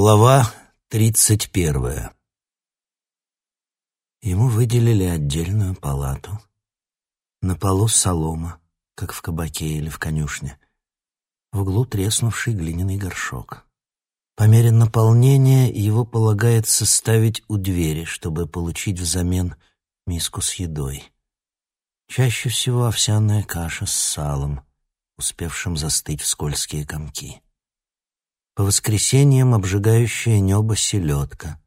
Глава тридцать первая Ему выделили отдельную палату. На полу солома, как в кабаке или в конюшне. В углу треснувший глиняный горшок. По мере наполнения его полагается ставить у двери, чтобы получить взамен миску с едой. Чаще всего овсяная каша с салом, успевшим застыть в скользкие комки. По воскресеньям обжигающее небо селедка,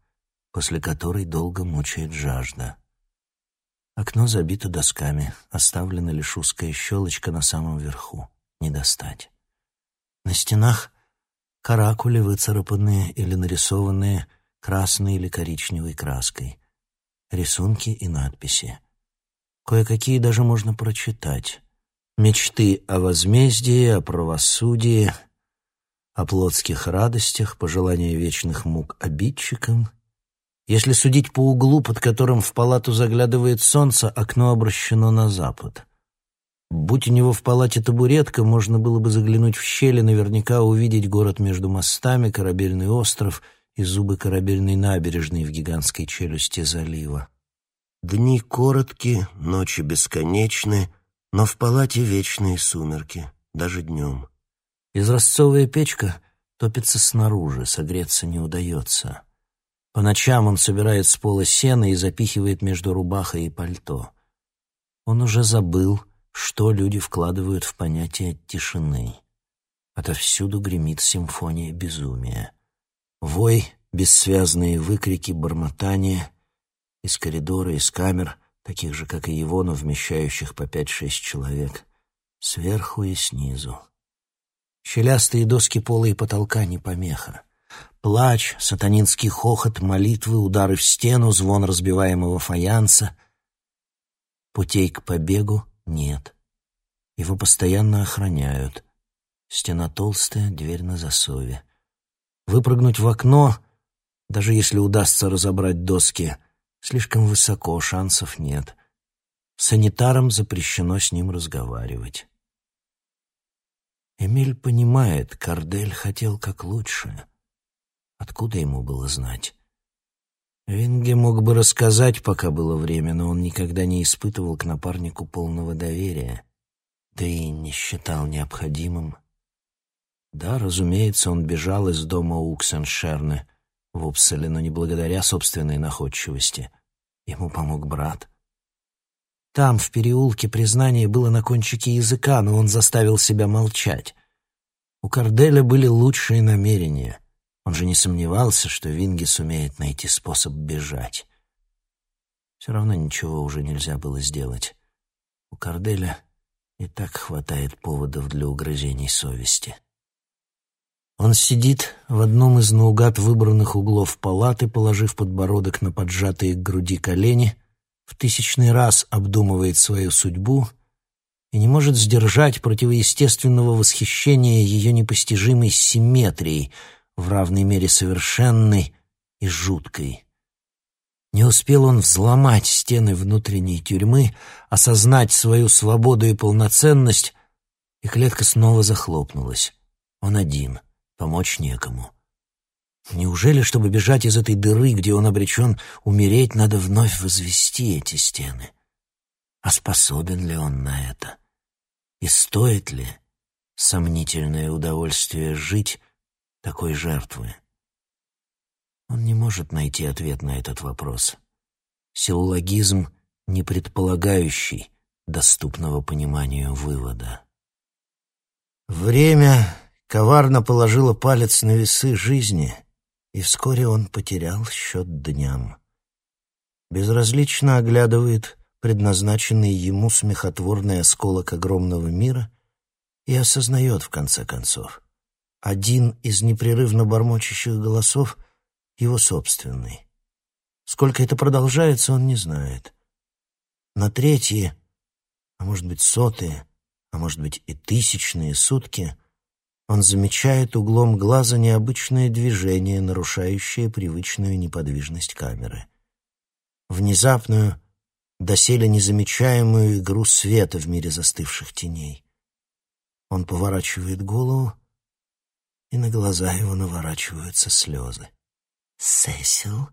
после которой долго мучает жажда. Окно забито досками, оставлена лишь узкая щелочка на самом верху. Не достать. На стенах каракули, выцарапанные или нарисованные красной или коричневой краской. Рисунки и надписи. Кое-какие даже можно прочитать. Мечты о возмездии, о правосудии — о плотских радостях, пожелания вечных мук обидчикам. Если судить по углу, под которым в палату заглядывает солнце, окно обращено на запад. Будь у него в палате табуретка, можно было бы заглянуть в щели, наверняка увидеть город между мостами, корабельный остров и зубы корабельной набережной в гигантской челюсти залива. Дни короткие, ночи бесконечны, но в палате вечные сумерки, даже днем. Изразцовая печка топится снаружи, согреться не удается. По ночам он собирает с пола сено и запихивает между рубахой и пальто. Он уже забыл, что люди вкладывают в понятие тишины. Отовсюду гремит симфония безумия. Вой, бессвязные выкрики, бормотание из коридора, из камер, таких же, как и его, но вмещающих по пять-шесть человек, сверху и снизу. Щелястые доски пола и потолка не помеха. Плач, сатанинский хохот, молитвы, удары в стену, звон разбиваемого фаянса. Путей к побегу нет. Его постоянно охраняют. Стена толстая, дверь на засове. Выпрыгнуть в окно, даже если удастся разобрать доски, слишком высоко, шансов нет. Санитарам запрещено с ним разговаривать. Эмиль понимает, Кардель хотел как лучше. Откуда ему было знать? Винге мог бы рассказать, пока было время, но он никогда не испытывал к напарнику полного доверия, да и не считал необходимым. Да, разумеется, он бежал из дома Уксеншерне в Упселе, но не благодаря собственной находчивости. Ему помог брат. Там, в переулке, признание было на кончике языка, но он заставил себя молчать. У Карделя были лучшие намерения. Он же не сомневался, что Винги сумеет найти способ бежать. Все равно ничего уже нельзя было сделать. У Карделя и так хватает поводов для угрызений совести. Он сидит в одном из наугад выбранных углов палаты, положив подбородок на поджатые к груди колени, в тысячный раз обдумывает свою судьбу и не может сдержать противоестественного восхищения ее непостижимой симметрией, в равной мере совершенной и жуткой. Не успел он взломать стены внутренней тюрьмы, осознать свою свободу и полноценность, и клетка снова захлопнулась. Он один, помочь некому. Неужели, чтобы бежать из этой дыры, где он обречен умереть, надо вновь возвести эти стены? А способен ли он на это? И стоит ли сомнительное удовольствие жить такой жертвы? Он не может найти ответ на этот вопрос. Силлогизм, не предполагающий доступного пониманию вывода. Время коварно положило палец на весы жизни — и вскоре он потерял счет дням. Безразлично оглядывает предназначенный ему смехотворный осколок огромного мира и осознает, в конце концов, один из непрерывно бормочущих голосов — его собственный. Сколько это продолжается, он не знает. На третьи, а может быть сотые, а может быть и тысячные сутки он замечает углом глаза необычное движение, нарушающее привычную неподвижность камеры. Внезапную, доселе незамечаемую игру света в мире застывших теней. Он поворачивает голову и на глаза его наворачиваются слезы. «Сесил?»